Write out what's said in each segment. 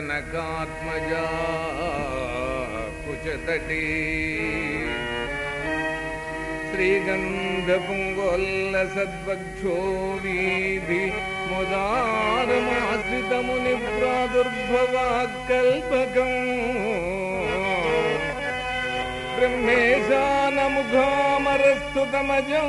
जनकात्मजा कुचतटी। श्रीगन्धपुङ्गोल्लसद्वक्षो वीधि मुदारमाश्रितमुनिप्रादुर्भवात्कल्पकम् ब्रह्मेशानमुखामरस्तुतमजं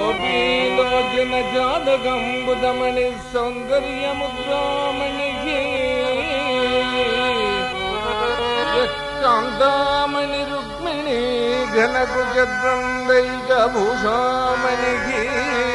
गोपीलोचन जातकम्बुदमणिः सौन्दर्यमुद्रामणिः कान्तामणिरुक्मिणी घनकुजद्वन्द्वैकभूषामणिः श्रेयो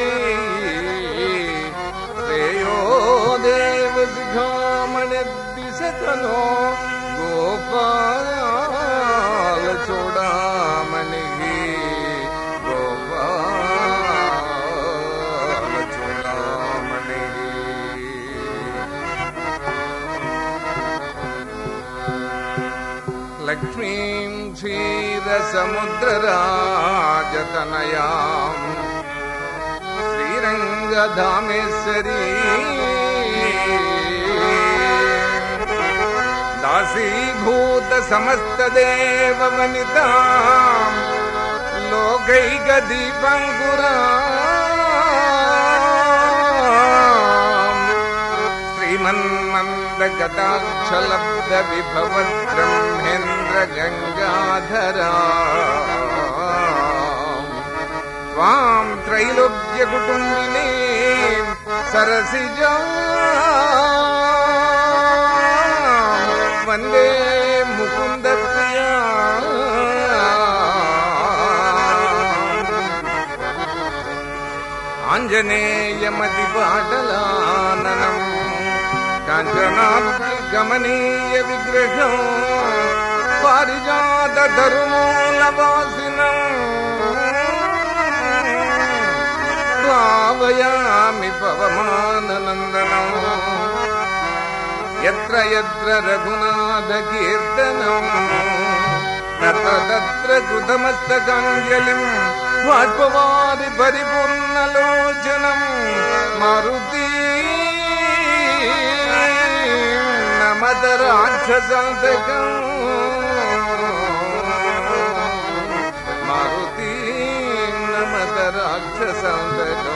समुद्रराज तनया श्रीरंग धामेश्वरी दासी भूत समस्त देव वनिता लोकैक समुद्रराजतनयाम् श्रीरङ्गधामेश्वरी। दासीभूतसमस्तदेववनिताम् लोकैकदीपङ्कुरा श्रीमन्मन्दगताक्षलब्धविभवत्रम् गङ्गाधरा त्वां त्रैलोक्यकुटुम्बिनी सरसिजा वन्दे मुकुन्दप्रिया आञ्जनेयमतिपाटलाननम् काञ्चनाब्धिगमनीय పారిజాత ధర్మోల వాసిన భావయామి పవమానందనం ఎత్ర ఎత్ర రఘునాథ కీర్తనం. తత్ర కృతమస్తకాంజలిం వాడ్పవాది పరిపూర్ణలోచనం. మరుతి. నమద రాక్షసాధకం रंग दूँ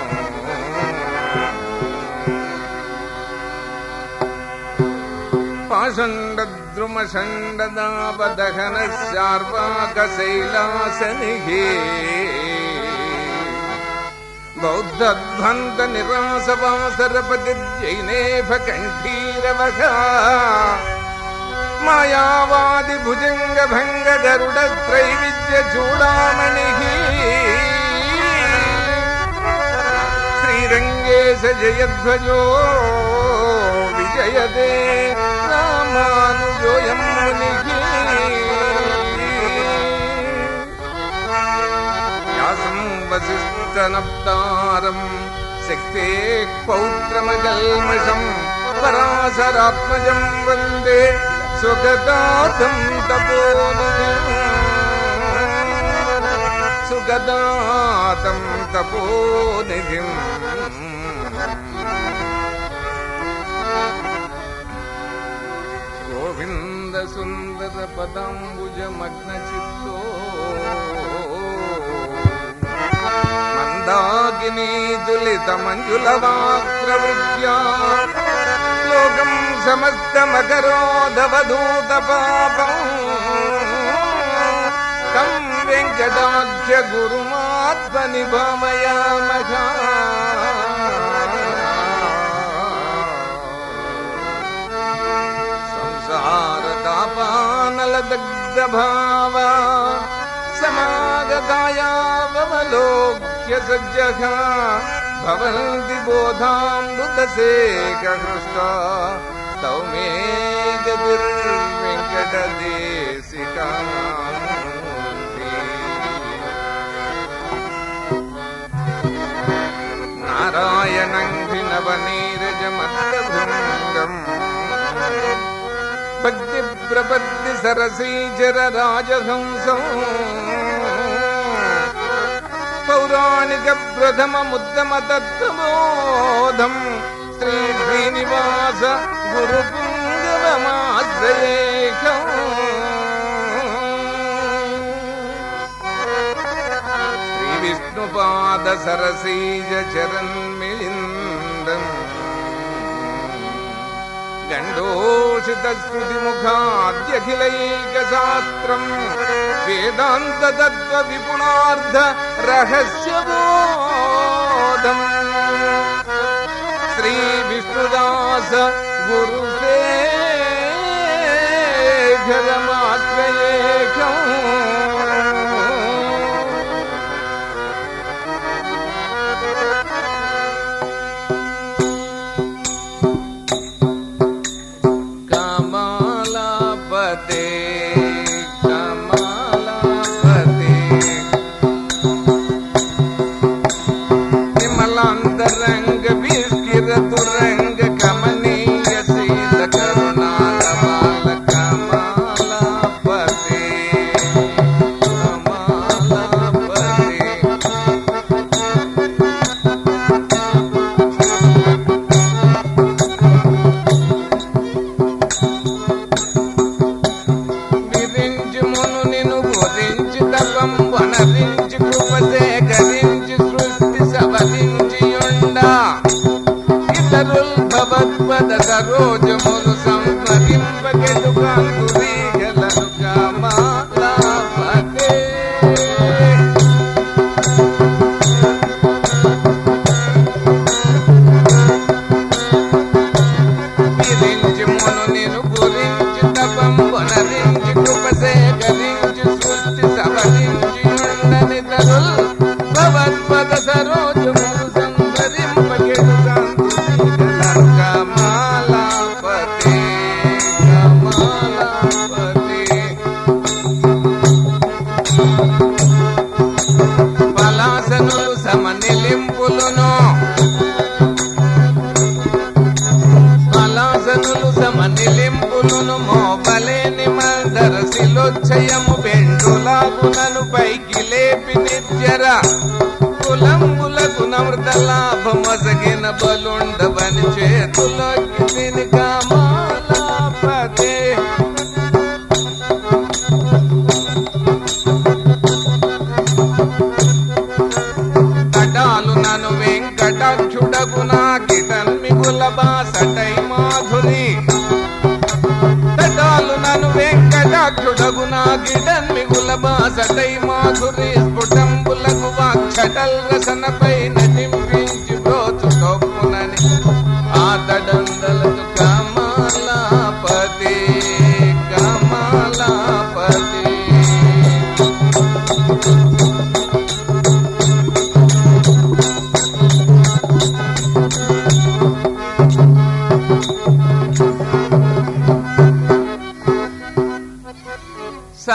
पाषण्डद्रुमषण्डदापदहनशार्वाकशैलासनिः बौद्धध्वन्तनिरासवासरपतिजैनेभकण्ठीरवः मायावादिभुजङ्गभङ्गगरुडत्रैविद्यचूडामणिः जयध्वजो विजयते रामानुजोऽयं मुनिः। व्यासं वसिष्ठनप्तारम् शक्तेः पौत्रमकल्मषम् पराशरात्मजं वंदे सुगदातं तपोनिधिम्। सुगदातं तपोनिधिम्। పదంబుజమగ్నచిత్తో మందాకినీదులితమంజులవాక్రవృత్యా లోకం సమస్తమకరోధవధూతపాపం తం వెంకటాఖ్య గురుమాత్మని భావయామహా पापानलदग्धभावा समागतायावलोक्य सज्जघा भवन्ति बोधाम्बुदसेकहृष्टा तौ मे तौमेकटदेशिता नारायणं भिनवनीरजमस्तभृङ्गम् భక్తి ప్రపత్తి సరసీచర రాజహంసం. పౌరాణిక ప్రథమ ముద్దమ తత్వబోధం శ్రీ శ్రీనివాస గురు పుంగవమాశ్రయేకం శ్రీ విష్ణుపాద సరసీజ చరణ్ మిలిందం గండో ृतिमुखाद्यखिलैकशास्त्रम् वेदान्ततत्त्वविपुणार्ध रहस्यबोधम् श्रीविष्णुदास गुरु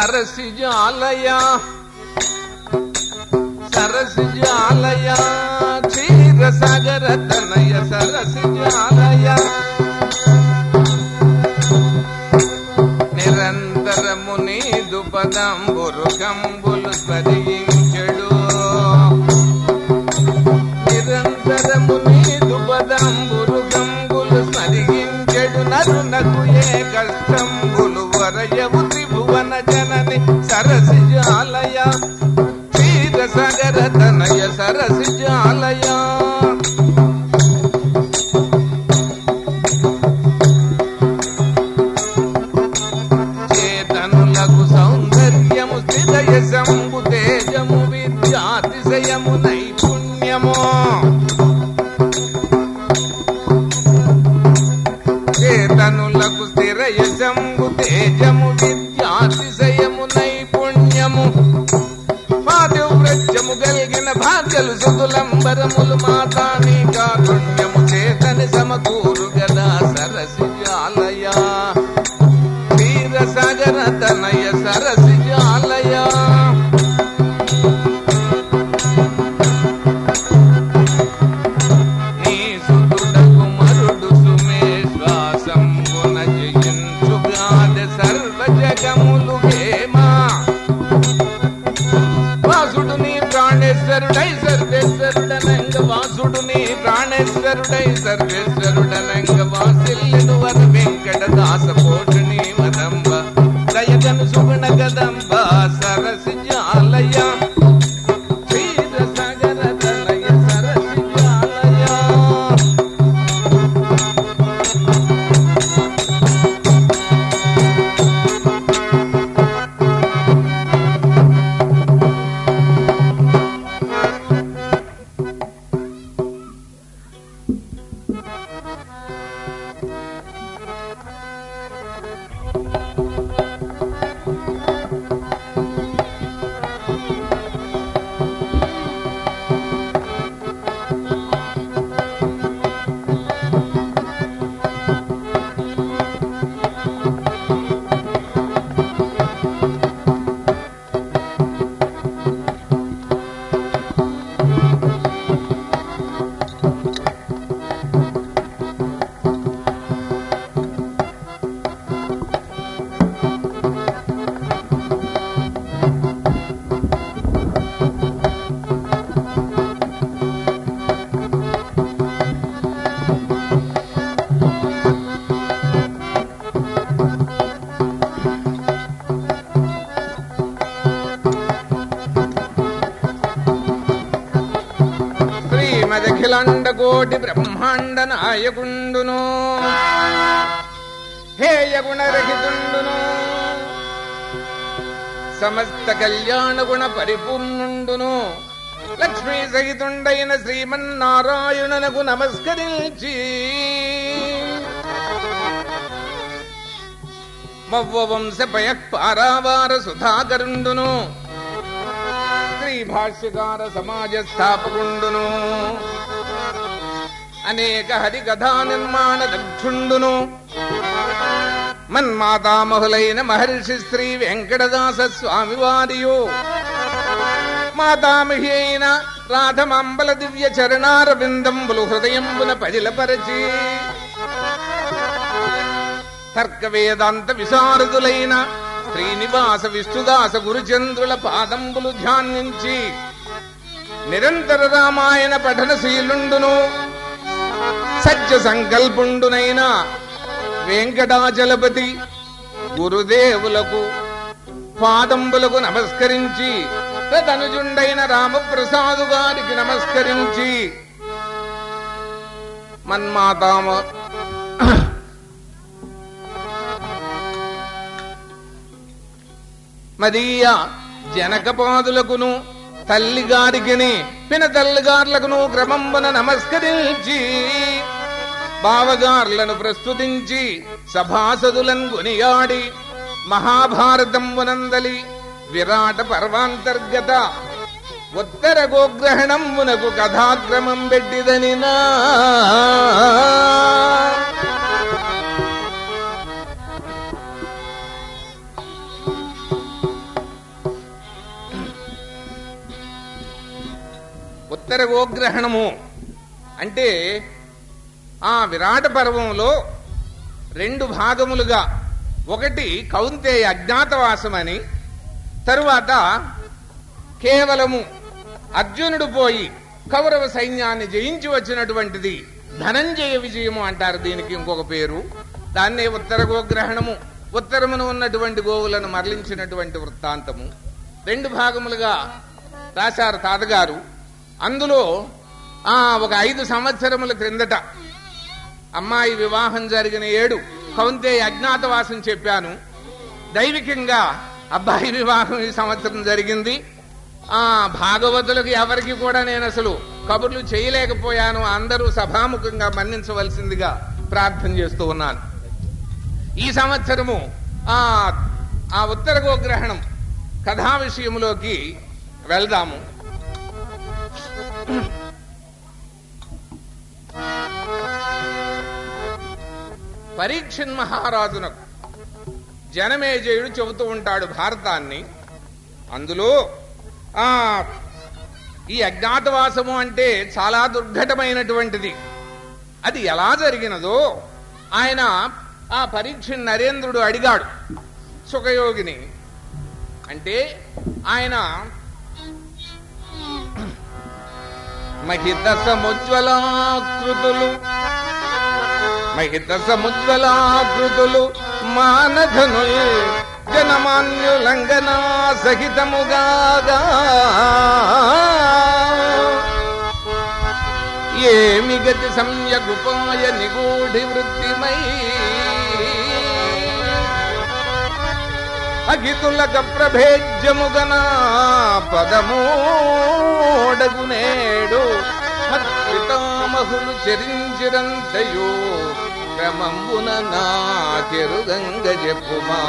సరసి జాలయా సరసి జాలయా క్షీర సాగర తనయ సరసి జాలయా నిరంతరము నీదు పదం cara assim. സർവേശ്വരുടേ സർവേശ്വരുടേ శ్రీమదఖిలాండ బ్రహ్మాండ నాయకుండును. హేయ గుణరహితుండును సమస్త కళ్యాణ గుణ పరిపూర్ణుండును. లక్ష్మీ సహితుండైన శ్రీమన్నారాయణునకు నమస్కరించి. మవ్వ వంశ పయ పారావార సుధాకరుండును. శ్రీ భాష్యకార సమాజ స్థాపకుండును అనేక హరికథా నిర్మాణ దక్షుండును మన్మాతామహులైన మహర్షి శ్రీ వెంకటదాస స్వామి వారియు మాతామహి అయిన రాధమంబల దివ్య చరణార బిందంబులు హృదయంబున పజిలపరచి తర్క వేదాంత విశారదులైన శ్రీనివాస విష్ణుదాస గురుచంద్రుల పాదంబులు ధ్యానించి నిరంతర రామాయణ పఠనశీలుండును. సత్య సంకల్పుండునైనా వెంకటాచలపతి గురుదేవులకు పాదంబులకు నమస్కరించి తనుజుండైన రామప్రసాదు గారికి నమస్కరించి. మన్మాతామ మదీయ జనకపాదులకును తల్లిగారికిని పిన తల్లిగార్లకును క్రమంబున నమస్కరించి బావగార్లను ప్రస్తుతించి సభాసదులను గునియాడి మహాభారతంబునందలి విరాట పర్వాంతర్గత ఉత్తర గోగ్రహణంబునకు కథాక్రమం పెట్టిదనినా ఉత్తర గోగ్రహణము అంటే ఆ విరాట పర్వంలో రెండు భాగములుగా. ఒకటి కౌంతేయ అజ్ఞాతవాసమని తరువాత కేవలము అర్జునుడు పోయి కౌరవ సైన్యాన్ని జయించి వచ్చినటువంటిది ధనంజయ విజయము అంటారు దీనికి ఇంకొక పేరు. దాన్నే ఉత్తర గోగ్రహణము ఉత్తరమున ఉన్నటువంటి గోవులను మరలించినటువంటి వృత్తాంతము. రెండు భాగములుగా రాశారు తాతగారు. అందులో ఒక ఐదు సంవత్సరముల క్రిందట అమ్మాయి వివాహం జరిగిన ఏడు కౌంతే అజ్ఞాతవాసం చెప్పాను. దైవికంగా అబ్బాయి వివాహం ఈ సంవత్సరం జరిగింది. ఆ భాగవతులకు ఎవరికి కూడా నేను అసలు కబుర్లు చేయలేకపోయాను. అందరూ సభాముఖంగా మన్నించవలసిందిగా ప్రార్థన చేస్తూ ఉన్నాను. ఈ సంవత్సరము ఆ ఆ ఉత్తర గోగ్రహణం కథా విషయంలోకి వెళ్దాము. పరీక్షన్ మహారాజునకు జనమేజయుడు చెబుతూ ఉంటాడు భారతాన్ని. అందులో ఆ ఈ అజ్ఞాతవాసము అంటే చాలా దుర్ఘటమైనటువంటిది. అది ఎలా జరిగినదో ఆయన ఆ పరీక్ష నరేంద్రుడు అడిగాడు సుఖయోగిని. అంటే ఆయన మహిత సముజ్వలాకృతులు మహిత సముజ్వలాకృతులు మానధనుల్ జనమాన్యులంగనా సహితముగాగా ఏమి గతి సంయగుపాయ నిగూఢి వృత్తిమై? అగితులక ప్రభేజ్యముగనా పదమూడగునేడు పితామహులు చరించిరంతయో క్రమంబున నాకెరుగంగ చెప్పుమా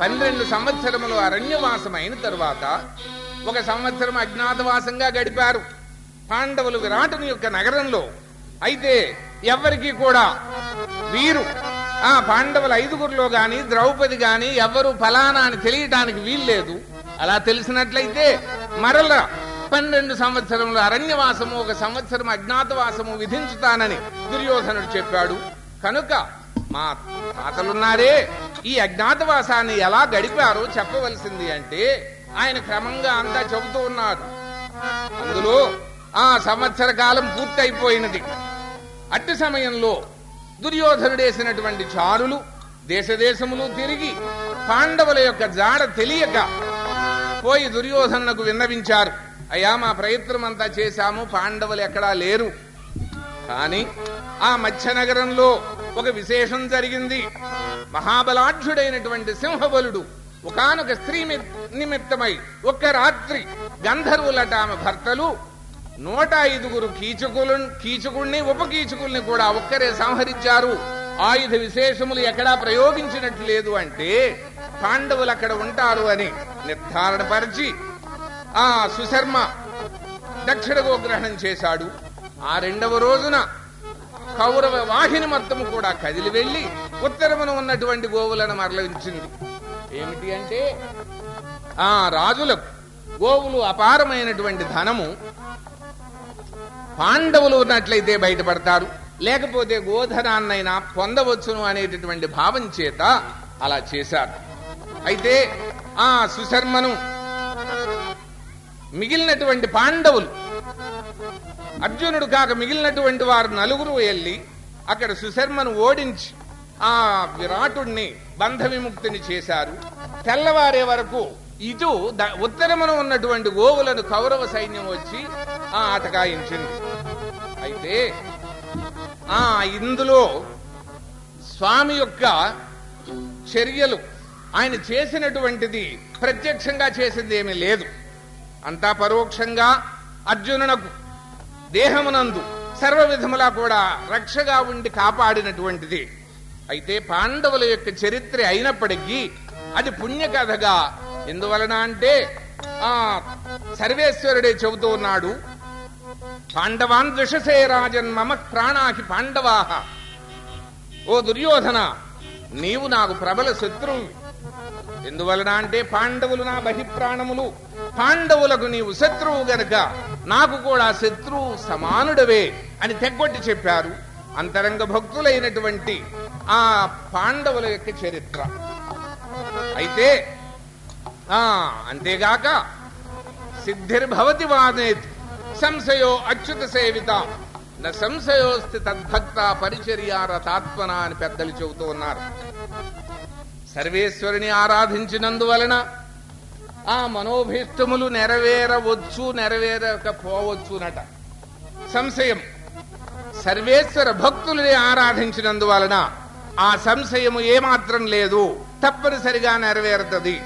పన్నెండు సంవత్సరములు అరణ్యవాసం అయిన తరువాత ఒక సంవత్సరం అజ్ఞాతవాసంగా గడిపారు పాండవులు విరాటుని యొక్క నగరంలో అయితే ఎవ్వరికీ కూడా వీరు ఆ పాండవుల ఐదుగురిలో గాని ద్రౌపది గాని ఎవ్వరు ఫలానా అని తెలియటానికి వీల్లేదు అలా తెలిసినట్లయితే మరల పన్నెండు సంవత్సరములు అరణ్యవాసము ఒక సంవత్సరం అజ్ఞాతవాసము విధించుతానని దుర్యోధనుడు చెప్పాడు. కనుక మా తాతలున్నారే ఈ అజ్ఞాతవాసాన్ని ఎలా గడిపారో చెప్పవలసింది అంటే ఆయన క్రమంగా అంతా చెబుతూ ఉన్నారు అందులో ఆ సంవత్సర కాలం పూర్తయిపోయినది. అట్టి సమయంలో దుర్యోధనుడేసినటువంటి చారులు దేశదేశములు తిరిగి పాండవుల యొక్క జాడ తెలియక పోయి దుర్యోధనకు విన్నవించారు. అయ్యా మా ప్రయత్నం అంతా చేశాము పాండవులు ఎక్కడా లేరు. కాని ఆ మత్స్యనగరంలో ఒక విశేషం జరిగింది. మహాబలాఢ్యుడైనటువంటి సింహబలుడు ఒకానొక స్త్రీ నిమిత్తమై ఒక్క రాత్రి గంధర్వులట ఆమె భర్తలు నూట ఐదుగురు కీచకులు కీచకుల్ని ఉపకీచకుల్ని కూడా ఒక్కరే సంహరించారు. ఆయుధ విశేషములు ఎక్కడా ప్రయోగించినట్లు లేదు అంటే పాండవులు అక్కడ ఉంటారు అని నిర్ధారణపరిచి ఆ సుశర్మ దక్షిణ గోగ్రహణం చేశాడు. ఆ రెండవ రోజున కౌరవ వాహిని మొత్తము కూడా కదిలి వెళ్ళి ఉత్తరమున ఉన్నటువంటి గోవులను మరలించింది. ఏమిటి అంటే ఆ రాజులకు గోవులు అపారమైనటువంటి ధనము పాండవులు ఉన్నట్లయితే బయటపడతారు. లేకపోతే గోధనాన్నైనా పొందవచ్చును అనేటటువంటి భావం చేత అలా చేశారు. అయితే ఆ సుశర్మను మిగిలినటువంటి పాండవులు అర్జునుడు కాక మిగిలినటువంటి వారు నలుగురు వెళ్ళి అక్కడ సుశర్మను ఓడించి ఆ విరాటుణ్ణి బంధ విముక్తిని చేశారు. తెల్లవారే వరకు ఇటు ద- ఉత్తరమున ఉన్నటువంటి గోవులను కౌరవ సైన్యం వచ్చి ఆ ఆటకాయించింది అయితే ఆ ఇందులో స్వామి యొక్క చర్యలు ఆయన చేసినటువంటిది ప్రత్యక్షంగా చేసింది ఏమీ లేదు. అంతా పరోక్షంగా అర్జునునకు దేహమునందు సర్వ విధములా కూడా రక్షగా ఉండి కాపాడినటువంటిది. అయితే పాండవుల యొక్క చరిత్ర అయినప్పటికీ అది పుణ్యకథగా ఎందువలన అంటే ఆ సర్వేశ్వరుడే చెబుతూ ఉన్నాడు పాండవాన్ ద్విషసే రాజన్ మమ ప్రాణాహి పాండవాహ ఓ దుర్యోధన నీవు నాకు ప్రబల శత్రువు. ఎందువలన అంటే పాండవులు నా బహిప్రాణములు. పాండవులకు నీవు శత్రువు గనక నాకు కూడా శత్రువు సమానుడవే అని తెగ్గొట్టి చెప్పారు. అంతరంగ భక్తులైనటువంటి ఆ పాండవుల యొక్క చరిత్ర. అయితే అంతేగాక సిద్ధిర్భవతి వాదేత్ సంశయో అచ్యుత సేవిత. న సంశయోస్తి తద్భక్త పరిచర్యారతాత్మన అని పెద్దలు చెబుతూ ఉన్నారు. సర్వేశ్వరిని ఆరాధించినందువలన ఆ మనోభీష్టములు నెరవేరవచ్చు నెరవేరకపోవచ్చునట. సంశయం. సర్వేశ్వర భక్తులని ఆరాధించినందువలన ఆ సంశయము ఏమాత్రం లేదు తప్పనిసరిగా నెరవేరుతుంది.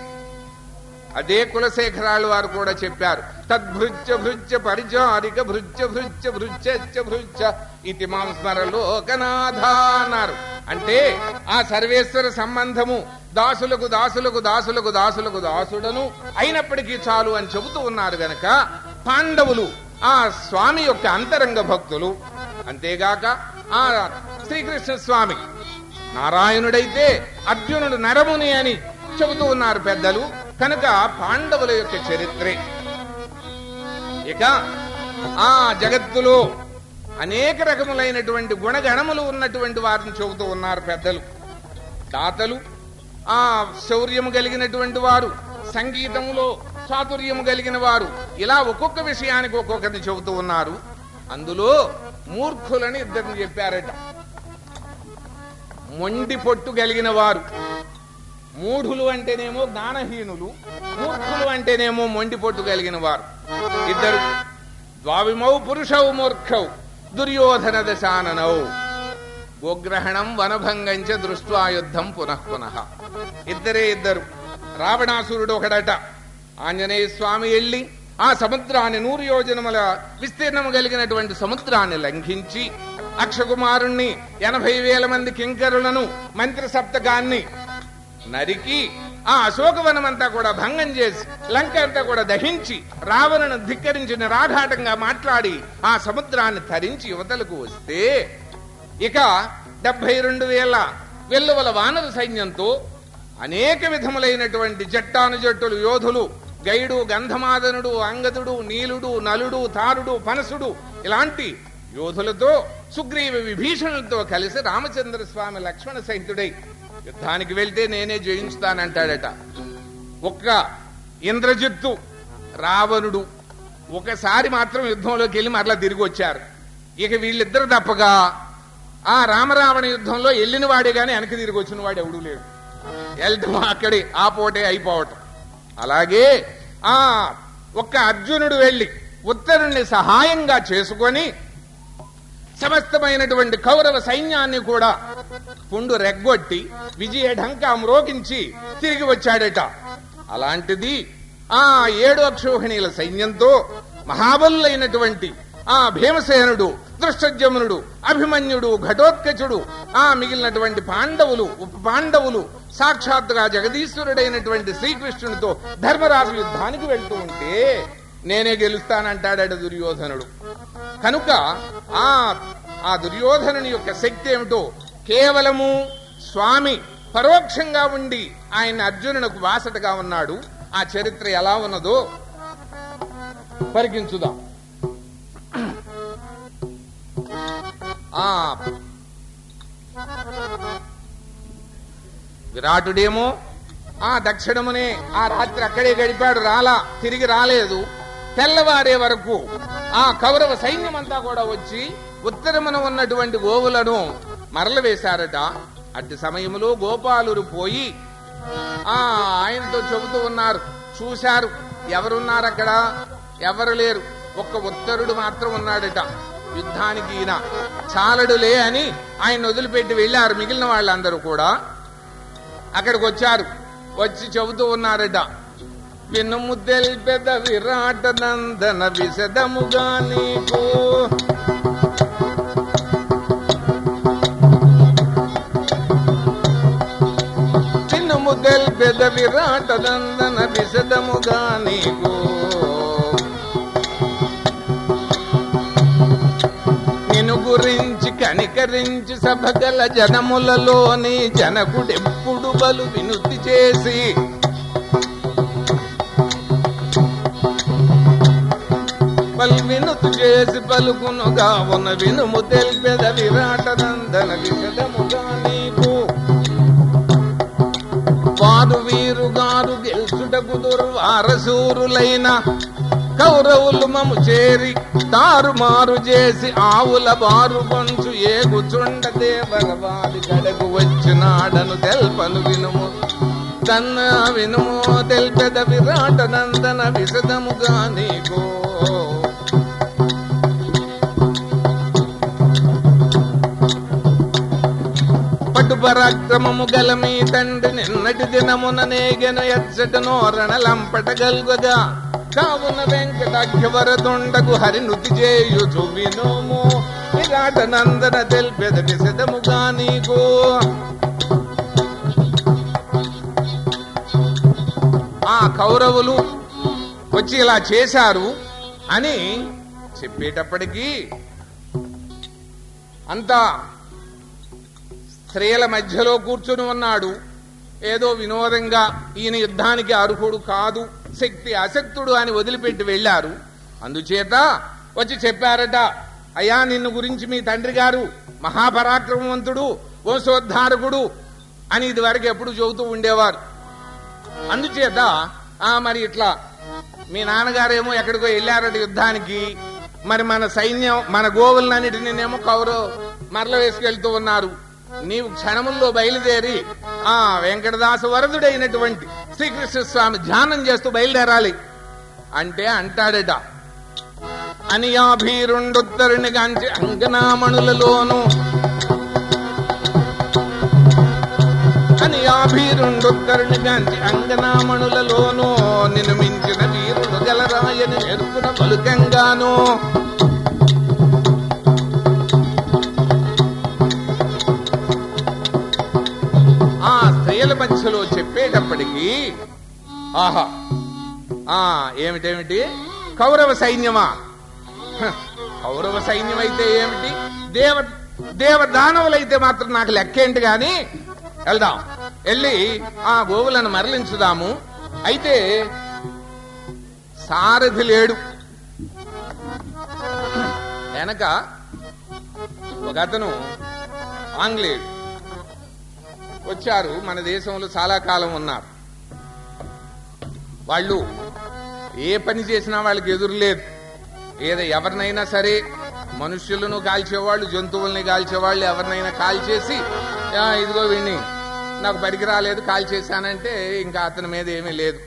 అదే కులశేఖరాలు వారు కూడా చెప్పారు. తద్భృత్య భృత్య పరిచారిక భృత్య భృత్య భృత్యచ్చ భృత్య ఇది మాంస్మర లోకనాథ అన్నారు అంటే ఆ సర్వేశ్వర సంబంధము దాసులకు దాసులకు దాసులకు దాసులకు దాసుడను అయినప్పటికీ చాలు అని చెబుతూ ఉన్నారు గనక పాండవులు ఆ స్వామి యొక్క అంతరంగ భక్తులు. అంతేగాక ఆ శ్రీకృష్ణ స్వామి నారాయణుడైతే అర్జునుడు నరముని అని చెబుతూ ఉన్నారు పెద్దలు. కనుక పాండవుల యొక్క చరిత్రే. ఇక ఆ జగత్తులో అనేక రకములైనటువంటి గుణగణములు ఉన్నటువంటి వారిని చెబుతూ ఉన్నారు పెద్దలు. దాతలు ఆ శౌర్యము కలిగినటువంటి వారు సంగీతములో చాతుర్యము కలిగిన వారు ఇలా ఒక్కొక్క విషయానికి ఒక్కొక్కరిని చెబుతూ ఉన్నారు. అందులో మూర్ఖులని ఇద్దరిని చెప్పారట. మొండి పొట్టు కలిగిన వారు. మూఢులు అంటేనేమో జ్ఞానహీనులు మూర్ఖులు అంటేనేమో మొండి పొట్టు కలిగిన వారు ఇద్దరు ద్వావిమౌ పురుషౌ మూర్ఖౌ దుర్యోధన దశాననౌ. గోగ్రహణం వనభంగంచ దృష్ట్వా యుద్ధం పునః పునః. ఇద్దరే ఇద్దరు. రావణాసురుడు ఒకడట. ఆంజనేయ స్వామి వెళ్ళి ఆ సముద్రాన్ని నూరు యోజనముల విస్తీర్ణము కలిగినటువంటి సముద్రాన్ని లంఘించి అక్షకుమారుణ్ణి ఎనభై వేల మంది కింకరులను మంత్రి సప్తకాన్ని నరికి ఆ అశోకవనమంతా కూడా భంగం చేసి లంక అంతా కూడా దహించి రావణను ధిక్కరించి నిరాఘాటంగా మాట్లాడి ఆ సముద్రాన్ని తరించి యువతలకు వస్తే ఇక డెబ్బై రెండు వేల వెల్లువల వానర సైన్యంతో అనేక విధములైనటువంటి జట్టాను జట్టులు యోధులు గైడు గంధమాదనుడు అంగదుడు నీలుడు నలుడు తారుడు పనసుడు ఇలాంటి యోధులతో సుగ్రీవ విభీషణులతో కలిసి రామచంద్ర స్వామి లక్ష్మణ సహితుడై యుద్ధానికి వెళ్తే నేనే జయించుతానంటాడట. ఒక్క ఇంద్రజిత్తు రావణుడు ఒకసారి మాత్రం యుద్ధంలోకి వెళ్ళి మరలా తిరిగి వచ్చారు. ఇక వీళ్ళిద్దరు తప్పగా ఆ రామరావణ యుద్ధంలో వెళ్ళిన వాడే గాని వెనక్కి తిరిగి వచ్చిన వాడు ఎవడూ లేడు. వెళ్ళటం అక్కడే ఆ పోటే అయిపోవటం. అలాగే ఆ ఒక్క అర్జునుడు వెళ్ళి ఉత్తరుణ్ణి సహాయంగా చేసుకొని సమస్తమైనటువంటి కౌరవ సైన్యాన్ని కూడా పుండు రెగ్గొట్టి విజయ ఢంకా మ్రోగించి తిరిగి వచ్చాడట. అలాంటిది ఆ ఏడు అక్షోహిణీల సైన్యంతో మహాబలులైనటువంటి ఆ భీమసేనుడు దృష్టజమునుడు అభిమన్యుడు ఘటోత్కచుడు ఆ మిగిలినటువంటి పాండవులు ఉప పాండవులు సాక్షాత్తుగా జగదీశ్వరుడైనటువంటి శ్రీకృష్ణునితో ధర్మరాజు యుద్ధానికి వెళ్తూ ఉంటే నేనే గెలుస్తానంటాడట దుర్యోధనుడు. కనుక ఆ ఆ దుర్యోధనుని యొక్క శక్తి ఏమిటో కేవలము స్వామి పరోక్షంగా ఉండి ఆయన అర్జునునకు వాసటగా ఉన్నాడు. ఆ చరిత్ర ఎలా ఉన్నదో పరికించుదాం ఆ విరాటుడేమో ఆ దక్షిణమునే ఆ రాత్రి అక్కడే గడిపాడు రాలా తిరిగి రాలేదు. తెల్లవారే వరకు ఆ కౌరవ సైన్యమంతా కూడా వచ్చి ఉత్తరమున ఉన్నటువంటి గోవులను మరల వేశారట. అట్టి సమయంలో గోపాలురు పోయి ఆ ఆయనతో చెబుతూ ఉన్నారు. చూశారు. ఎవరున్నారు అక్కడ ఎవరు లేరు. ఒక్క ఉత్తరుడు మాత్రం ఉన్నాడట. యుద్ధానికి ఈయన చాలడులే అని ఆయన వదిలిపెట్టి వెళ్ళారు మిగిలిన వాళ్ళందరూ కూడా. అక్కడికి వచ్చారు వచ్చి చెబుతూ ఉన్నారట. వినుము తెల్పెద విరాట నందన విశదముగా నీకు వినుము విరాట నందన విశదముగా నీకు. నిన్ను గురించి కనికరించి సభగల జనములలోని జనకుడెప్పుడు బలు వినుతి చేసి. పలు వినుతు చేసి పలుకునుగా ఉన్న వినుము తెలిపెద విరాట నందన విశదముగా వారు వీరుగారు గెలుచుటకు దుర్వారసూరులైన కౌరవులు మము చేరి తారుమారు చేసి ఆవుల బారు పంచు ఏగుచుండ దేవరవాది గడకు వచ్చినాడను తెల్పను వినుము. తన్న వినుమో తెల్పెద విరాట నందన విశదముగా నీకో నాటు పరాక్రమము గల మీ తండ్రి నిన్నటి దినమున నేగెను ఎచ్చటి నోరణ లంపట గల్గగా కావున వెంకటాఖ్యవరదుండకు హరినుతి చేయు వినుము విరాట నందన తెలిపెదటి శతముగా నీకు. ఆ కౌరవులు వచ్చి ఇలా చేశారు అని చెప్పేటప్పటికీ అంతా స్త్రీల మధ్యలో కూర్చుని ఉన్నాడు. ఏదో వినోదంగా ఈయన యుద్ధానికి అర్హుడు కాదు శక్తి అశక్తుడు అని వదిలిపెట్టి వెళ్ళారు అందుచేత వచ్చి చెప్పారట అయ్యా నిన్ను గురించి మీ తండ్రి గారు మహాపరాక్రమవంతుడు వంశోద్ధారకుడు అని ఇదివరకు ఎప్పుడు చెబుతూ ఉండేవారు. అందుచేత ఆ మరి ఇట్లా మీ నాన్నగారేమో ఎక్కడికో వెళ్ళారట యుద్ధానికి మరి మన సైన్యం మన గోవులన్నిటినేమో కౌరవ మరల వేసుకెళ్తూ ఉన్నారు. నీవు క్షణముల్లో బయలుదేరి ఆ వెంకటదాస వరదుడైనటువంటి శ్రీకృష్ణ స్వామి ధ్యానం చేస్తూ బయలుదేరాలి. అంటే అంటాడట అనియాభీరుండొత్తరుని గాంచి అంగనామణులలోను. అనియాభీరుండొత్తరుని గాంచి అంగనామణులలోను. నిన్ను మించిన వీరుడు గలరాయని నేర్పున పలుకంగాను ఆ మధ్యలో చెప్పేటప్పటికీ ఆహా ఆ ఏమిటేమిటి? కౌరవ సైన్యమా? కౌరవ సైన్యం అయితే ఏమిటి? దేవ దేవ దానవులైతే మాత్రం నాకు లెక్కేంటి గాని? వెళ్దాం వెళ్ళి ఆ గోవులను మరలించుదాము. అయితే సారథి లేడు. వెనక ఒక అతను ఆంగ్లేయుడు. వచ్చారు. మన దేశంలో చాలా కాలం ఉన్నారు. వాళ్ళు ఏ పని చేసినా వాళ్ళకి ఎదురులేదు ఏదో ఎవరినైనా సరే మనుష్యులను కాల్చేవాళ్ళు జంతువుల్ని కాల్చేవాళ్ళు ఎవరినైనా కాల్చేసి ఇదిగో విని నాకు పనికి రాలేదు కాల్ చేశానంటే ఇంకా అతని మీద ఏమీ లేదు.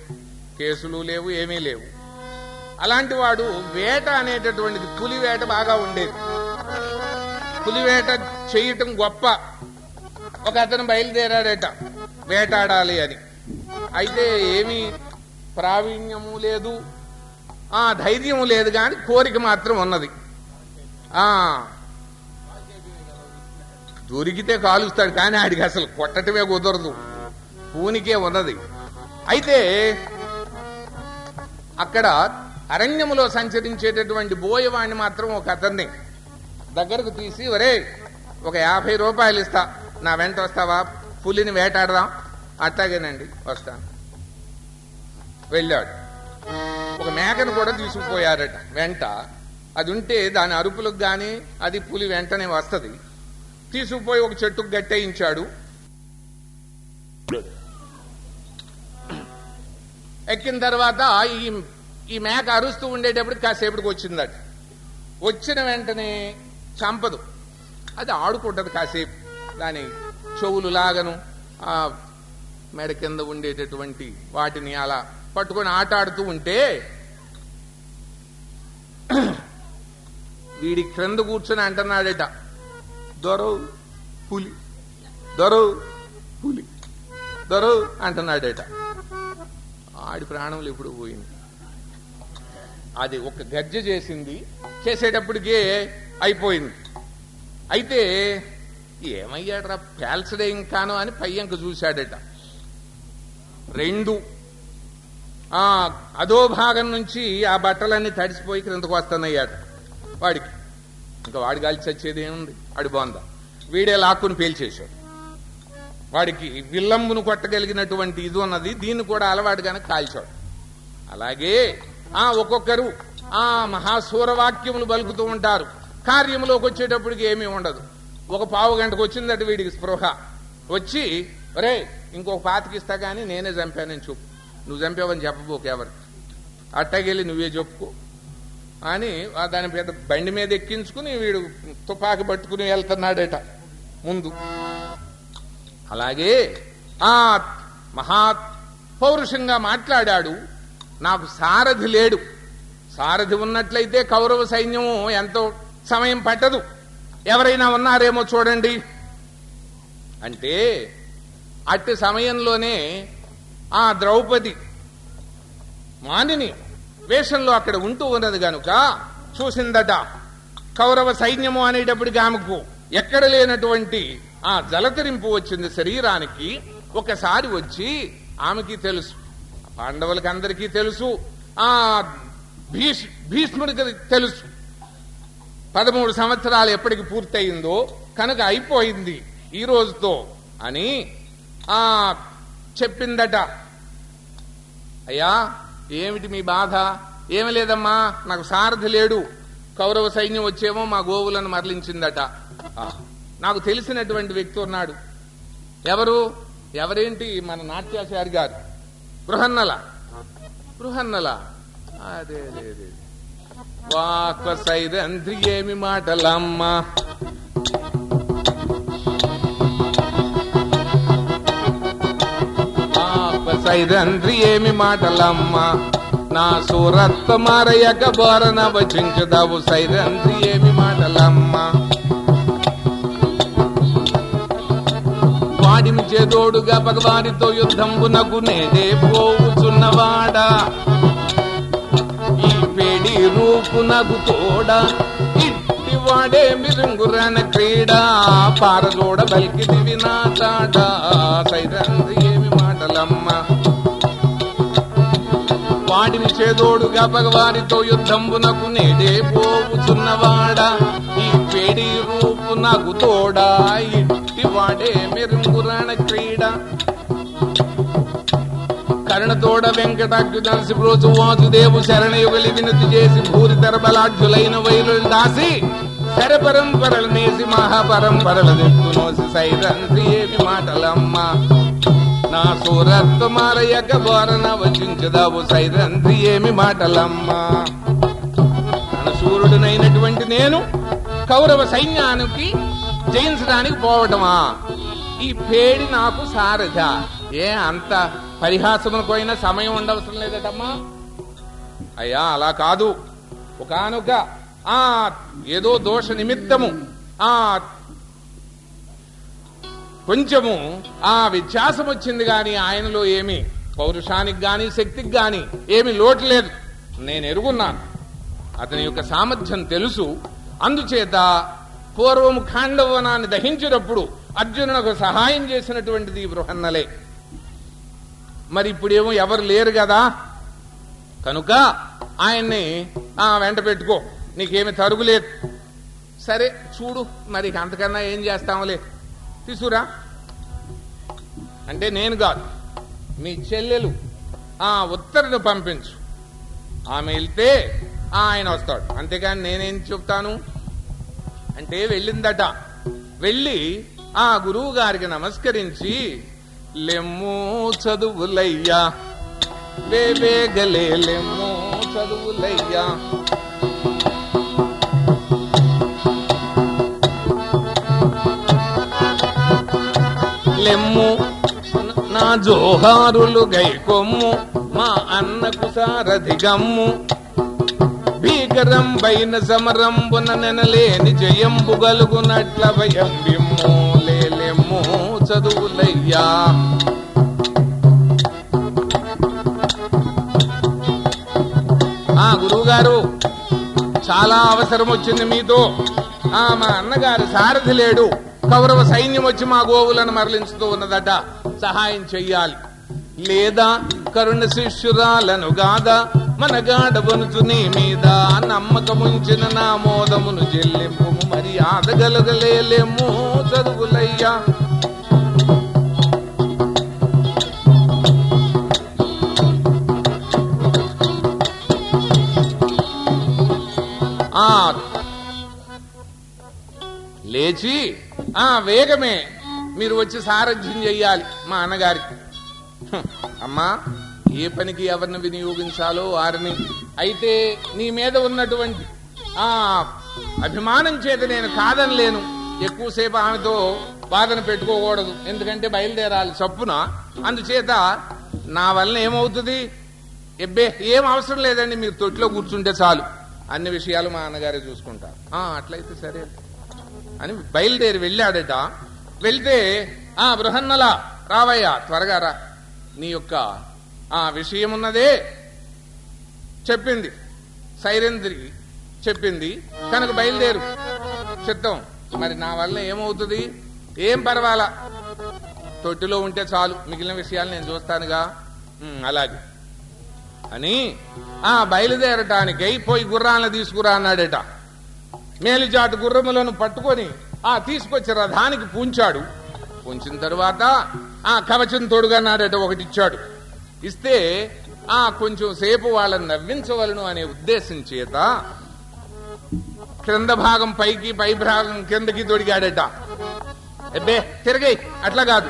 కేసులు లేవు ఏమీ లేవు. అలాంటి వాడు వేట అనేటటువంటిది పులి వేట బాగా ఉండేది. పులివేట చేయటం గొప్ప. ఒక అతను బయలుదేరాడట. వేటాడాలి అని. అయితే ఏమీ ప్రావీణ్యము లేదు. ఆ ధైర్యము లేదు కానీ కోరిక మాత్రం ఉన్నది. ఆ. దొరికితే కాలుస్తాడు కానీ ఆడికి అసలు కొట్టటమే కుదరదు. పూనికే ఉన్నది. అయితే అక్కడ అరణ్యములో సంచరించేటటువంటి బోయవాణ్ణి మాత్రం ఒక అతన్ని దగ్గరకు తీసి ఒరే ఒక యాభై రూపాయలు ఇస్తా నా వెంట వస్తావా? పులిని వేటాడదాం. అట్లాగేనండి వస్తాను. వెళ్ళాడు. ఒక మేకను కూడా తీసుకుపోయారట వెంట. అది ఉంటే దాని అరుపులకు కానీ అది పులి వెంటనే వస్తది. తీసుకుపోయి ఒక చెట్టుకు గట్టేయించాడు. ఎక్కిన తర్వాత ఈ ఈ మేక అరుస్తూ ఉండేటప్పుడు కాసేపటికి వచ్చిందట. వచ్చిన వెంటనే చంపదు. అది ఆడుకుంటది కాసేపు. దాని చెవులు లాగను ఆ మెడ కింద ఉండేటటువంటి వాటిని అలా పట్టుకొని ఆట ఆడుతూ ఉంటే వీడి క్రింద కూర్చొని అంటున్నాడట దొరవు పులి దొరవు పులి దొరవు అంటున్నాడట. ఆడి ప్రాణములు ఎప్పుడు పోయింది? అది ఒక గర్జ చేసింది చేసేటప్పటికే అయిపోయింది. అయితే ఏమయ్యాడ్రా? ప్యాల్సడే ఇంకాను అని పయ్యంక చూశాడట. రెండు. ఆ అదో భాగం నుంచి ఆ బట్టలన్నీ తడిసిపోయి క్రిందకు వస్తున్నాయ్యాడు వాడికి. ఇంకా వాడి గాలి చచ్చేది ఏముంది వాడి బాగుందా? వీడే లాక్కుని పేల్చేశాడు. వాడికి విల్లంబును కొట్టగలిగినటువంటి ఇది ఉన్నది దీన్ని కూడా అలవాటు కనుక కాల్చాడు. అలాగే ఆ ఒక్కొక్కరు ఆ మహాసూరవాక్యములు బలుకుతూ ఉంటారు. కార్యములోకి వచ్చేటప్పటికి ఏమీ ఉండదు. ఒక పావు గంటకు వచ్చిందట వీడికి స్పృహ. వచ్చి ఒరే ఇంకొక పాతికిస్తా గానీ నేనే చంపానని చెప్పు నువ్వు చంపావని చెప్పబోకు ఎవరికి అట్టకెళ్ళి నువ్వే చెప్పుకో. అని దాని పెద్ద బండి మీద ఎక్కించుకుని వీడు తుపాకి పట్టుకుని వెళ్తున్నాడట ముందు. అలాగే ఆ మహా పౌరుషంగా మాట్లాడాడు. నాకు సారథి లేడు. సారథి ఉన్నట్లయితే కౌరవ సైన్యము ఎంతో సమయం పట్టదు. ఎవరైనా ఉన్నారేమో చూడండి. అంటే అట్టి సమయంలోనే ఆ ద్రౌపది మానిని వేషంలో అక్కడ ఉంటూ ఉన్నది గనుక చూసిందట. కౌరవ సైన్యము అనేటప్పటికి ఆమెకు ఎక్కడ లేనటువంటి ఆ జలతరింపు వచ్చింది శరీరానికి ఒకసారి వచ్చి ఆమెకి తెలుసు. పాండవులకి అందరికీ తెలుసు. ఆ భీష్ భీష్ముడికి తెలుసు. పదమూడు సంవత్సరాలు ఎప్పటికి పూర్తయిందో కనుక అయిపోయింది ఈ రోజుతో అని ఆ చెప్పిందట. అయ్యా ఏమిటి మీ బాధ? ఏమి లేదమ్మా నాకు సారథి లేడు. కౌరవ సైన్యం వచ్చేమో మా గోవులను మరలించిందట. నాకు తెలిసినటువంటి వ్యక్తి ఉన్నాడు. ఎవరు? ఎవరేంటి? మన నాట్యాచారి గారు. బృహన్నల. బృహన్నల. అదే. వాక్వ సైరంధ్రి ఏమి మాటలమ్మా? పాప సైరంధ్రి ఏమి మాటలమ్మా? నా సూరత్వ మారయ్యక బోరన వచించదావు సైరంధ్రి ఏమి మాటలమ్మా? వాడిని చేదోడుగా భగవానితో యుద్ధంబునకు నేనే పోవుచున్నవాడా? పేడి రూపునకు తోడ. ఇట్టి వాడే మిరుంగురన క్రీడ. పారదోడ బలికి వినా చాట. సైరంధ్రి ఏమి మాటలమ్మ. వాడిని చేదోడుగా భగవానితో యుద్ధంబునకు నేడే పోవుచున్నవాడా. ఈ పేడి రూపు నాకు తోడా. ఇట్టి వాడే మెరుంగురణ కరుణతోడ వెంకటాగ్యుదర్శి బ్రోచు వాసుదేవు శరణయుగలి వినతి చేసి భూరి తెరబలాఢ్యులైన వైరులు దాసి శరపరంపరలు నేసి మహాపరంపరల దిక్కునోసి సైరంతి ఏమి మాటలమ్మ. నా సూరత్వ మారయక బోరన వచించదావు సైరంతి ఏమి మాటలమ్మా. రణశూరుడినైనటువంటి నేను కౌరవ సైన్యానికి జయించడానికి పోవటమా? ఈ పేడి నాకు సారథ. ఏ అంత పరిహాసములకైనా సమయం ఉండవసరం లేదటమ్మా. అయ్యా అలా కాదు. ఒకనొక ఆ ఏదో దోష నిమిత్తము ఆ కొంచెము ఆ వ్యత్యాసం వచ్చింది గాని ఆయనలో ఏమి పౌరుషానికి గాని శక్తికి గాని ఏమి లోటు లేదు. నేను ఎరుగున్నాను. అతని యొక్క సామర్థ్యం తెలుసు. అందుచేత పూర్వము ఖాండవనాన్ని దహించినప్పుడు అర్జునునకు సహాయం చేసినటువంటిది బృహన్నలే. మరి ఇప్పుడేమో ఎవరు లేరు కదా. కనుక ఆయన్ని ఆ వెంట పెట్టుకో. నీకేమి తరుగులేదు సరే చూడు. మరి అంతకన్నా ఏం చేస్తాములే. తీసుకురా. అంటే నేను కాదు. మీ చెల్లెలు ఆ ఉత్తర్ను పంపించు. ఆమె వెళ్తే ఆ ఆయన వస్తాడు. అంతేకాని నేనేం చెప్తాను? అంటే వెళ్ళిందట. వెళ్ళి ఆ గురువు గారికి నమస్కరించి లెమ్ము చదువులయ్యా. వేవేగలే లెమ్ము చదువులయ్యా. లెమ్ము నా జోహారులు గైకొమ్ము మా అన్నకు సారథి గమ్ము భీకరం పైన సమరంబున నెనలేని జయంబు గలుగునట్ల భయం విమ్ము చదువులయ్యా. ఆ గురువుగారు చాలా అవసరం వచ్చింది మీతో. ఆ మా అన్నగారు సారథి లేడు కౌరవ సైన్యం వచ్చి మా గోవులను మరలించుతూ ఉన్నదట. సహాయం చెయ్యాలి. లేదా కరుణ శిష్యురాలను గాదా మన గాడబనుచు మీద నమ్మకముంచిన నా మోదమును చెల్లింపు మరి ఆదగలగలేము చదువులయ్యా. లేచి ఆ వేగమే. మీరు వచ్చి సారథ్యం చెయ్యాలి మా అన్నగారికి. అమ్మా ఏ పనికి ఎవరిని వినియోగించాలో వారిని. అయితే నీ మీద ఉన్నటువంటి ఆ అభిమానం చేత నేను కాదనలేను. ఎక్కువసేపు ఆమెతో బాధన పెట్టుకోకూడదు. ఎందుకంటే బయలుదేరాలి చప్పున. అందుచేత నా వలన ఏమవుతుంది? ఎబ్బే ఏం అవసరం లేదండి మీరు తొట్టిలో కూర్చుంటే చాలు. అన్ని విషయాలు మా అన్నగారే చూసుకుంటారు. అట్లయితే సరే అని బయలుదేరి వెళ్ళాడట. వెళ్తే ఆ బృహన్నల రావయ్యా త్వరగా రా. నీ యొక్క ఆ విషయం ఉన్నదే చెప్పింది సైరేంద్రి చెప్పింది. కనుక బయలుదేరు. చిత్తం మరి నా వల్ల ఏమవుతుంది? ఏం పర్వాలా? తొట్టిలో ఉంటే చాలు. మిగిలిన విషయాలు నేను చూస్తానుగా. అలాగే. అని ఆ బయలుదేరటానికై పోయి గుర్రాలను తీసుకురా అన్నాడట. మేలిజాటు గుర్రములను పట్టుకొని ఆ తీసుకొచ్చి రథానికి పూంచాడు. పూంచిన తరువాత ఆ కవచం తోడుగన్నాడట ఒకటి ఇచ్చాడు. ఇస్తే ఆ కొంచెం సేపు వాళ్ళని నవ్వించవలను అనే ఉద్దేశం చేత క్రింద భాగం పైకి పై భాగం కిందకి తొడిగాడట. ఎబ్బే తిరగై అట్లా కాదు.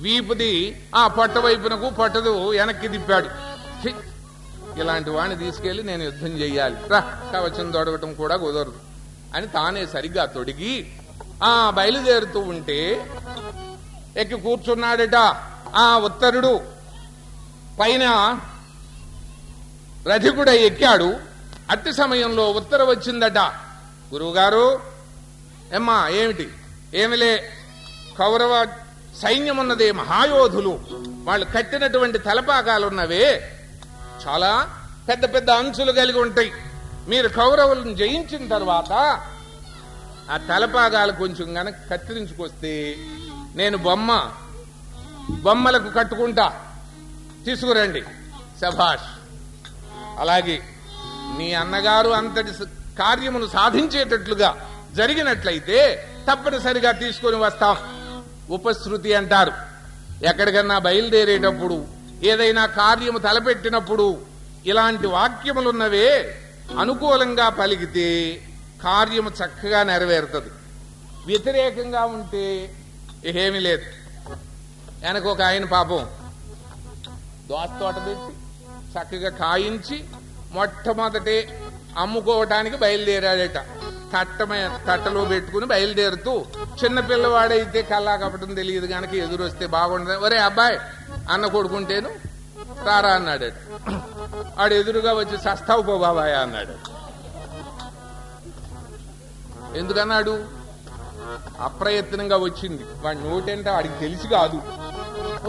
వీపుది ఆ పొట్ట వైపునకు పొట్టదు వెనక్కి తిప్పాడు ఇలాంటి వాడిని తీసుకెళ్ళి నేను యుద్ధం చెయ్యాలి. రా కవచం తొడగటం కూడా కుదరదు. అని తానే సరిగ్గా తొడిగి ఆ బయలుదేరుతూ ఉంటే ఎక్కి కూర్చున్నాడట ఆ ఉత్తరుడు. పైన రథికుడ ఎక్కాడు. అట్టి సమయంలో ఉత్తర వచ్చిందట గురువుగారు ఎమ్మా ఏమిటి? ఏమిలే? కౌరవ సైన్యమున్నదే మహాయోధులు. వాళ్ళు కట్టినటువంటి తలపాకాలున్నవే చాలా పెద్ద పెద్ద అంచులు కలిగి ఉంటాయి. మీరు కౌరవులను జయించిన తర్వాత ఆ తలపాగాలు కొంచెం గనక కత్తిరించుకొస్తే నేను బొమ్మ బొమ్మలకు కట్టుకుంటా. తీసుకురండి సభాష్ అలాగే మీ అన్నగారు అంతటి కార్యమును సాధించేటట్లుగా జరిగినట్లయితే తప్పనిసరిగా తీసుకొని వస్తాం. ఉపశృతి అంటారు. ఎక్కడికన్నా బయలుదేరేటప్పుడు ఏదైనా కార్యము తలపెట్టినప్పుడు ఇలాంటి వాక్యములున్నవే అనుకూలంగా పలికితే కార్యము చక్కగా నెరవేరుతుంది. వ్యతిరేకంగా ఉంటే ఏమీ లేదు. వెనక ఒక ఆయన పాపం దోస తోట పెట్టి చక్కగా కాయించి మొట్టమొదటి అమ్ముకోవటానికి బయలుదేరాడట. తట్టమే తట్టలో పెట్టుకుని బయలుదేరుతూ చిన్న పిల్లవాడైతే కల్లా కపటం తెలియదు కనుక ఎదురొస్తే బాగుండదు. ఒరే అబ్బాయి అన్న కొడుకుంటేను? రారా అన్నాడు. ఆడు ఎదురుగా వచ్చి సస్తావు పో బాబాయ్ అన్నాడు. ఎందుకన్నాడు? అప్రయత్నంగా వచ్చింది. వాడి నోటంటే వాడికి తెలిసి కాదు.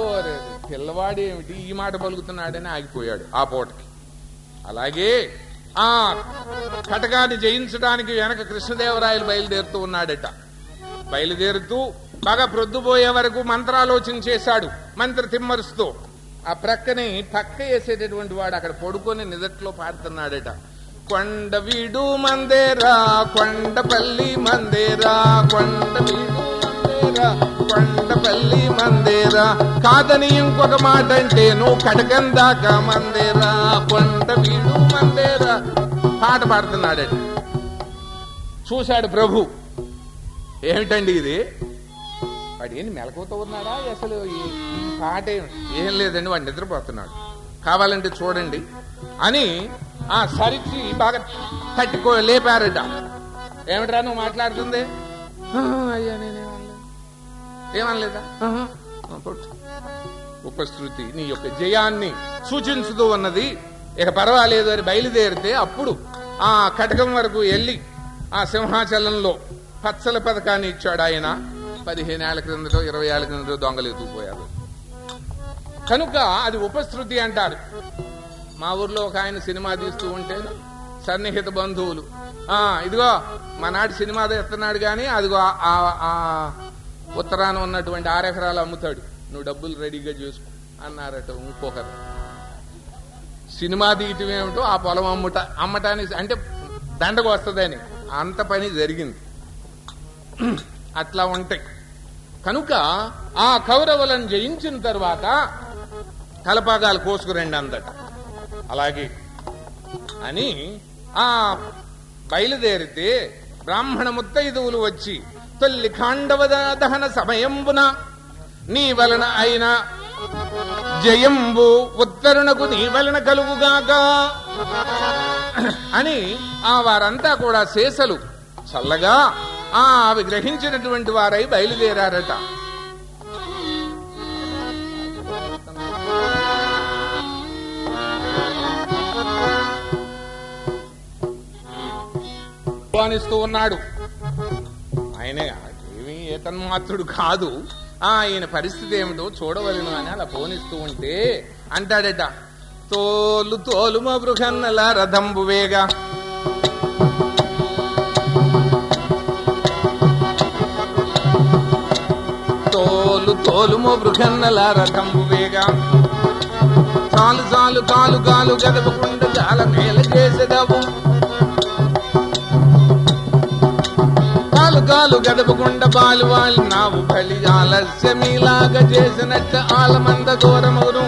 ఓరే పిల్లవాడు ఏమిటి ఈ మాట పలుకుతున్నాడని ఆగిపోయాడు ఆ పూటకి. అలాగే ఆ. కటకాన్ని జయించడానికి వెనక కృష్ణదేవరాయలు బయలుదేరుతూ ఉన్నాడట. బయలుదేరుతూ బాగా ప్రొద్దుపోయే వరకు మంత్రాలోచన చేశాడు. మంత్ర తిమ్మరుస్తూ. ఆ ప్రక్కని పక్క వేసేటటువంటి వాడు అక్కడ పడుకొని నిదట్లో పాడుతున్నాడట కొండ వీడు మందేరా కొండపల్లి మందేరా కొండ వీడు మందేరా కొండపల్లి మందేరా. కాదని ఇంకొక మాట అంటే నువ్వు కటకం దాకా మందేరా. కొండ వీడు మందేరా. పాట పాడుతున్నాడట చూశాడు ప్రభు. ఏమిటండి ఇది? వాడు ఏంటి మెలకువతో ఉన్నాడా? అసలు పాట ఏం- లేదండి వాడు నిద్రపోతున్నాడు. కావాలంటే చూడండి అని ఆ సరిచి బాగా తట్టుకో లేపారట. ఏమిట్రా నువ్వు మాట్లాడుతుంది? అయ్యా నేనే ఏమనలేదా. ఉపశృతి నీ యొక్క జయాన్ని సూచించుతూ ఉన్నది ఇక పర్వాలేదు అని బయలుదేరితే అప్పుడు ఆ కటకం వరకు వెళ్ళి ఆ సింహాచలంలో పచ్చల పథకాన్ని ఇచ్చాడు ఆయన. పదిహేను ఏళ్ళ క్రిందటో ఇరవై ఏళ్ళ క్రిందటో దొంగలు ఎత్తుకుపోయారు. కనుక అది ఉపశృతి అంటారు. మా ఊర్లో ఒక ఆయన సినిమా తీస్తూ ఉంటే సన్నిహిత బంధువులు ఆ ఇదిగో మా నాటి సినిమా ఎత్తన్నాడు కానీ అదిగో ఉత్తరాన ఉన్నటువంటి ఆరెకరాలు అమ్ముతాడు. నువ్వు డబ్బులు రెడీగా చేసుకో అన్నారట ఇంకొకరు. సినిమా తీయటం ఏమిటో ఆ పొలం అమ్ముట అమ్మటానికి అంటే దండకు వస్తుందని అంత పని జరిగింది. అట్లా ఉంటాయి. కనుక ఆ కౌరవులను జయించిన తర్వాత కలపాగాలు కోసుకురండి అందట. అలాగే అని ఆ బయలుదేరితే బ్రాహ్మణ ముత్తైదువులు వచ్చి తల్లిఖాండవ దహన సమయంబున నీ వలన అయిన జయంబు ఉత్తరునకు నీ వలన కలుగుగాక అని ఆ వారంతా కూడా శేషలు చల్లగా ఆ అవి గ్రహించినటువంటి వారై బయలుదేరారట ఆహ్వానిస్తూ ఉన్నాడు ఆయనే ఏమీ ఏతన్మాత్రుడు కాదు. ఆయన పరిస్థితి ఏమిటో చూడవలను అని అలా పోనిస్తూ ఉంటే అంటాడట తోలు తోలుమ బృహన్నల రథంబు వేగా. తోలు తోలుము బృహన్నల రథంబు వేగా. చాలు చాలు కాలు కాలు గదపకుండా చాలా మేలు చేసేదవు. నాలుగాలు కాలు బాలు వాళ్ళు నావు బలి ఆలస్యమీలాగా చేసినట్టు ఆలమంద దూరమగును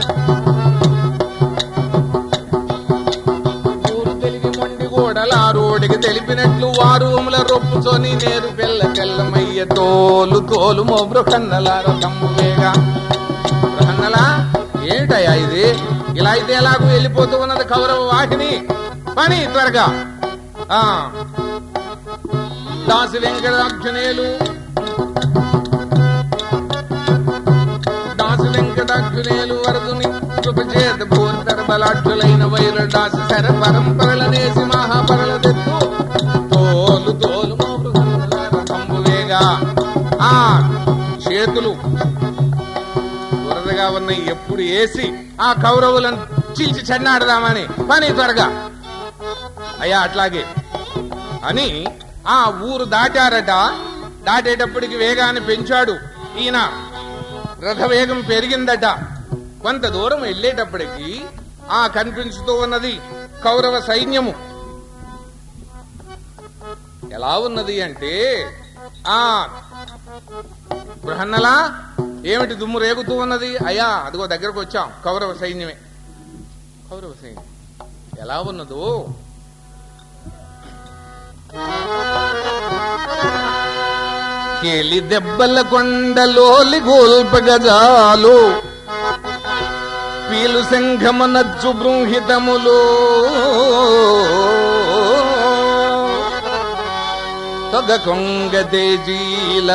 ఊరు తెలివి మొండి గోడల ఆ రోడికి తెలిపినట్లు వారు రొప్పుతోని నేరు పిల్ల తెల్లమయ్య తోలు తోలు మొబ్రు కన్నలార తమ్మువేగా బృహన్నలా ఏమిటయ్యా ఇది? ఇలా అయితే ఎలాగూ వెళ్ళిపోతూ ఉన్నది కౌరవ వాహిని? పని త్వరగా. ఆ. దాసి వెంకటార్జునేలు దాసి వెంకటార్జునేలు వరదుని కృపచేత భూంతర బలాక్షులైన వైర దాసి శర పరంపరల నేసి మహాపరల తెత్తు. తోలు తోలు కంబువేగా ఆ చేతులు వరదగా ఉన్నాయి ఎప్పుడు వేసి ఆ కౌరవులను చీల్చి చెన్నాడదామని. పని త్వరగా. అయ్యా అట్లాగే. అని ఆ ఊరు దాటారట. దాటేటప్పటికి వేగాన్ని పెంచాడు ఈయన. రథ వేగం పెరిగిందట. కొంత దూరం వెళ్ళేటప్పటికి ఆ కనిపించుతూ ఉన్నది కౌరవ సైన్యము. ఎలా ఉన్నది అంటే ఆ బృహన్నలా ఏమిటి దుమ్ము రేగుతూ ఉన్నది? అయ్యా అదిగో దగ్గరకు వచ్చాం కౌరవ సైన్యమే. కౌరవ సైన్యం. ఎలా ఉన్నదో కేలి దెబ్బల కొండలోలి గోల్పగజాలు పీలు సంఘమనచ్చు బృంహితములు. తొగ కొంగ తేజీల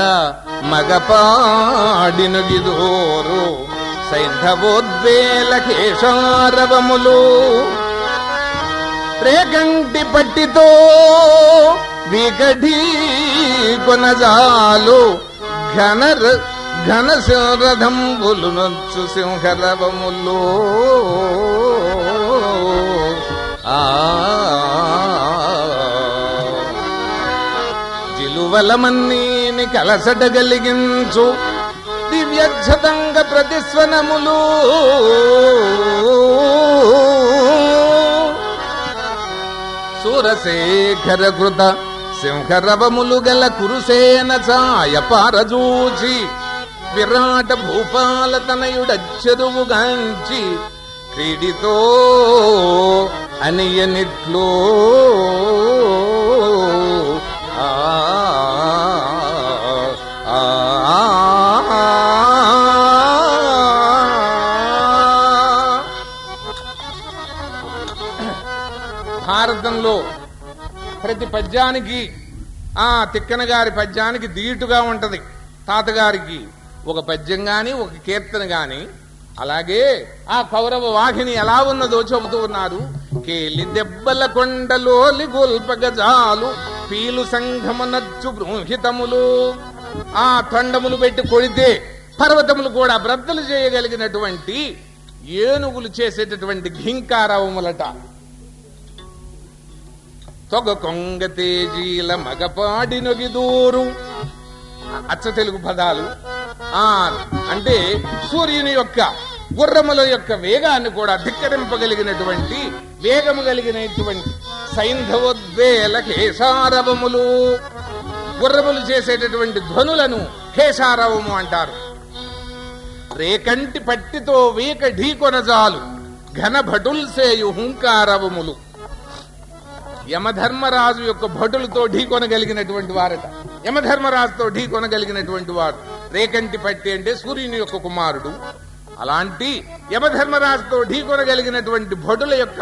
మగపాడినుగిదోరు సైంధవోద్వేల కేశారవములు. రేగంటి పట్టితో విగఢీ కొనజాలు ఘన ఘన రథంబులు నొచ్చు సింహరవములు. ఆ జిలువలమన్నీని కలసటగలిగించు దివ్యక్షతంగ ప్రతిస్వనములు. సూరశేఖర కృత సింహరవములు గల కురుసేన ఛాయ పారజూచి విరాట భూపాల తనయుడచ్చరువుగాంచి క్రీడితో అనియనిట్లో ఆ, ప్రతి పద్యానికి ఆ తిక్కన గారి పద్యానికి దీటుగా ఉంటది. తాతగారికి ఒక పద్యం గాని ఒక కీర్తన గాని అలాగే ఆ కౌరవ వాహిని ఎలా ఉన్నదో చెబుతూ ఉన్నారు. కేలి దెబ్బల కొండలోలి గొల్పగజాలు పీలు సంఘమునచ్చు బృంహితములు ఆ తొండములు పెట్టి కొడితే పర్వతములు కూడా బ్రద్దలు చేయగలిగినటువంటి ఏనుగులు చేసేటటువంటి ఘింకారవములట. తొగ కొంగ తేజీల మగపాడి నొగిదూరు అచ్చ తెలుగు పదాలు. ఆ అంటే సూర్యుని యొక్క గుర్రముల యొక్క వేగాన్ని కూడా ధిక్కరింపగలిగినటువంటి వేగము కలిగినటువంటి సైంధవోద్వేల కేశారవములు. గుర్రములు చేసేటటువంటి ధ్వనులను కేశారవము అంటారు. రేకంటి పట్టితో వీక ఢీకొనజాలు ఘన భటుల్సేయు హుంకారవములు. యమధర్మరాజు యొక్క భటులతో ఢీకొనగలిగినటువంటి వారట. యమధర్మరాజుతో ఢీకొనగలిగినటువంటి వారు రేకంటి పట్టి అంటే సూర్యుని యొక్క కుమారుడు. అలాంటి యమధర్మరాజుతో ఢీకొనగలిగినటువంటి భటుల యొక్క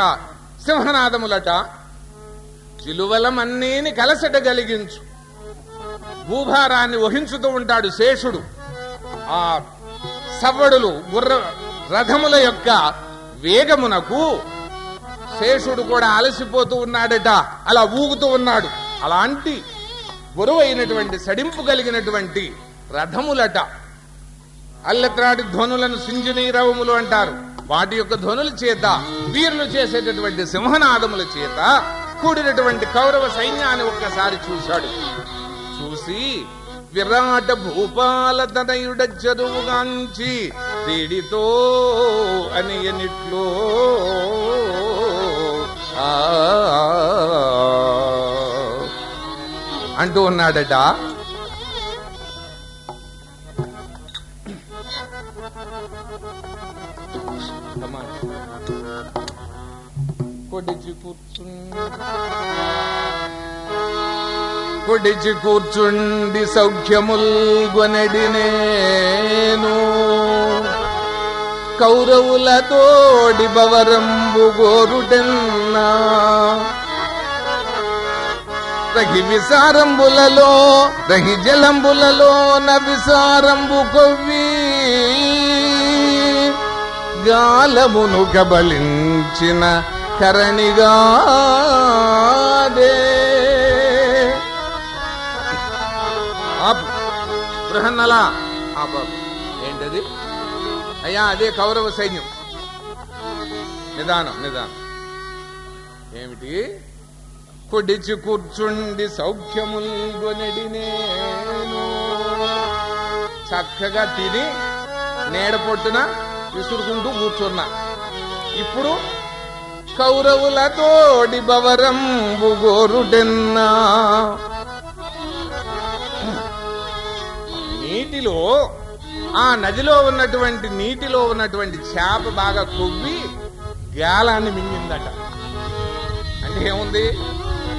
సింహనాదములట చిలువలమన్నీని కలసట కలిగించు భూభారాన్ని వహించుతూ ఉంటాడు శేషుడు. ఆ సవ్వడులు గుర్ర రథముల యొక్క వేగమునకు శేషుడు కూడా అలసిపోతూ ఉన్నాడట. అలా ఊగుతూ ఉన్నాడు. అలాంటి బరువైనటువంటి సడింపు కలిగినటువంటి రథములట. అల్లత్రాడి ధ్వనులను సింజనీరవములు అంటారు. వాటి యొక్క ధ్వనుల చేత వీరులు చేసేటటువంటి సింహనాదముల చేత కూడినటువంటి కౌరవ సైన్యాన్ని ఒక్కసారి చూశాడు. చూసి విరాట భూపాల తనయుడ చదువుగాంచి తీడితో అని ఎనిట్లో అంటూ ఉన్నాడట కొడిచి కూర్చుండి కొడిచి కూర్చుండి సౌఖ్యముల్ గొనడి నేను కౌరవులతోడి బవరంబు గోరుటెన్నా రహి విసారంబులలో రహి జలంబులలో నవిసారంబు కొవ్వి. గాలమును కబలించిన కరణిగాదే ఆపు. బృహన్నలా ఆపు. ఏంటది? అయ్యా అదే కౌరవ సైన్యం. నిదానం నిదానం. ఏమిటి? కొడిచి కూర్చుండి సౌఖ్యముల్ నేను చక్కగా తిని నేడ పొట్టున విసురుకుంటూ కూర్చున్నా. ఇప్పుడు కౌరవులతోడి బవరం బుగోరుడెన్నా నీటిలో ఆ నదిలో ఉన్నటువంటి నీటిలో ఉన్నటువంటి చేప బాగా కొవ్వి గాలాన్ని మింగిందట. అంటే ఏముంది?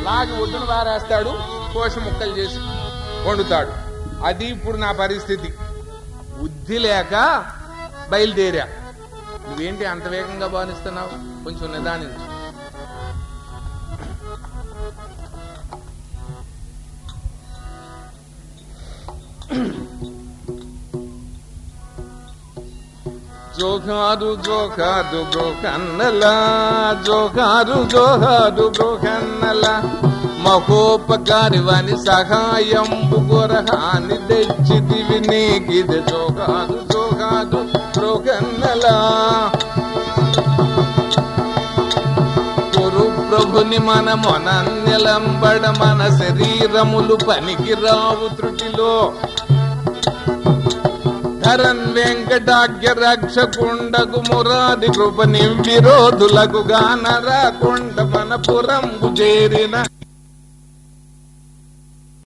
లాగి ఒడ్డును వారేస్తాడు కోశ ముక్కలు చేసి వండుతాడు. అది ఇప్పుడు నా పరిస్థితి. బుద్ధి లేక బయలుదేరా. నువ్వేంటి అంత వేగంగా భావిస్తున్నావు కొంచెం నిదానించు. జోహారు జోహారు బ్రోకన్నల జోహారు జోహారు బ్రోకన్నల మహోపకారి వాని సహాయం గురహాని తెచ్చిదివి నీకిది జోగారు జోహారు బ్రోకన్నల గురు ప్రభుని మన మొనన్నెలంబడ మన శరీరములు పనికి రావు త్రుటిలో హరన్ వెంకటాగ్య రక్షకుండకు మురాది కృప నివిరోధులకు గాన రాకుండ మన పురంబు చేరిన